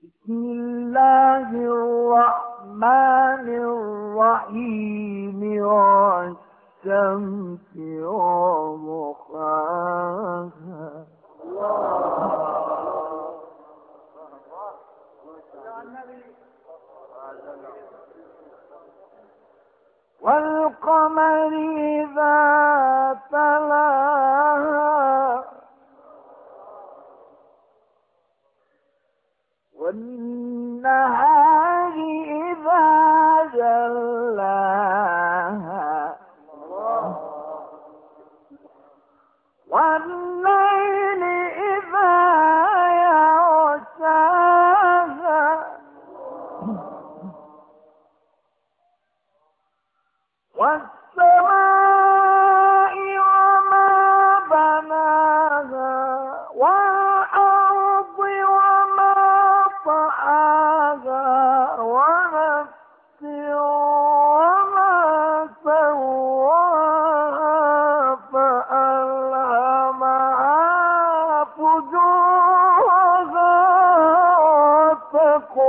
بسم الله الرحمن الرحيم والشمس وضحاها. والقمر والنهار إذا جلاها. والليل إذا يغشاها. والسماء وما بناها. کو